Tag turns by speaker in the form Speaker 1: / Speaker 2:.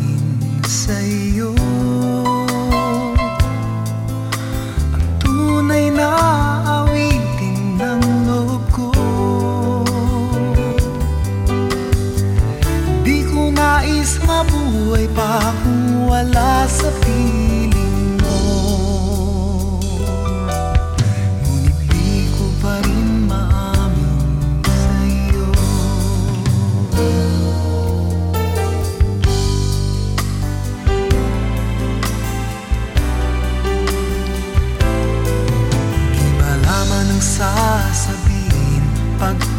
Speaker 1: amin sa. punk